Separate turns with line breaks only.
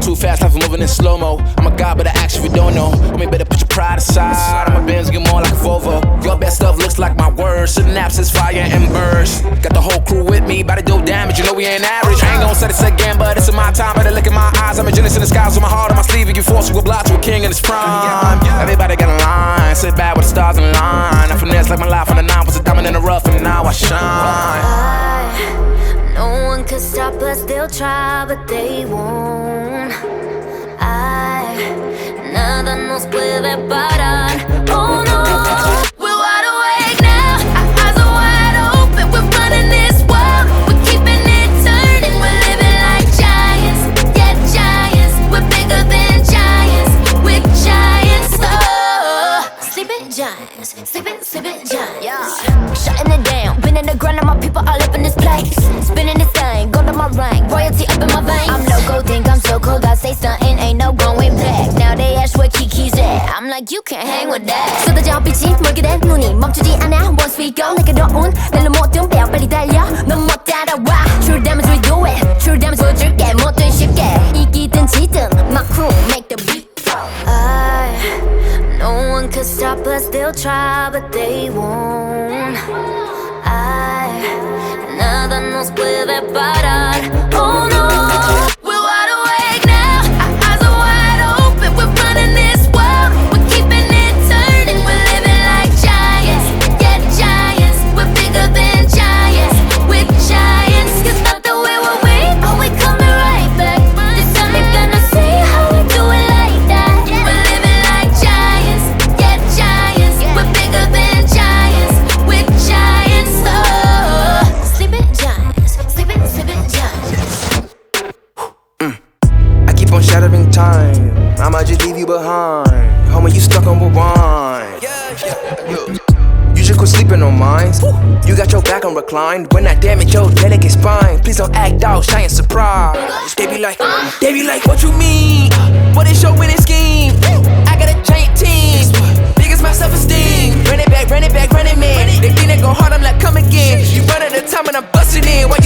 Too fast, life moving in slow mo. I'm a god, but I actually don't know. Homie, better put your pride aside. I'm a Benz, get more like a Volvo. Your best stuff looks like my words. Synapses, fire and burst. Got the whole crew with me, about to do damage. You know we ain't average. I ain't gonna say this again, but it's in my time. Better look in my eyes. I'm a genius in the skies with my heart on my sleeve. You force you a block to a king in his prime. Everybody got a line. Sit back with the stars in line. I finesse like my life on the nine was a diamond in the rough, and now I shine. I,
no one could stop us, they'll try, but they won't. I, nada nos puede parar. in the grind, and my people all up in this place. Spinning this thing, go to my rank. Royalty up in my veins. I'm loco, think I'm so cold. I say stunting, ain't no going back. Now they ask where Kiki's at. I'm like, you can't hang with that.
쏟아져 빛이 멀게 된 눈이 멈추지 않아. Once we go,
내게
넣은 날로 모든 뼈 빨리 달려. 넌 못 따라와.
True
damage we do it. True damage
보여줄게. 뭐든 쉽게.
이기든
지든 my crew make the beat. I, no one could stop us. They'll try, but they won't. Nos puede parar.
on shattering time. I might just leave you behind. Homie, you stuck on rewind. You just quit sleeping on mine. You got your back on reclined. When I damage your delicate spine, please don't act out, shy and surprised. They be like, they be like, what you mean? What is your winning scheme? I got a giant team. Big as my self esteem. Run it back, run it back, run it man. They think they go hard, I'm like, come again. You run out of time and I'm busting in. Why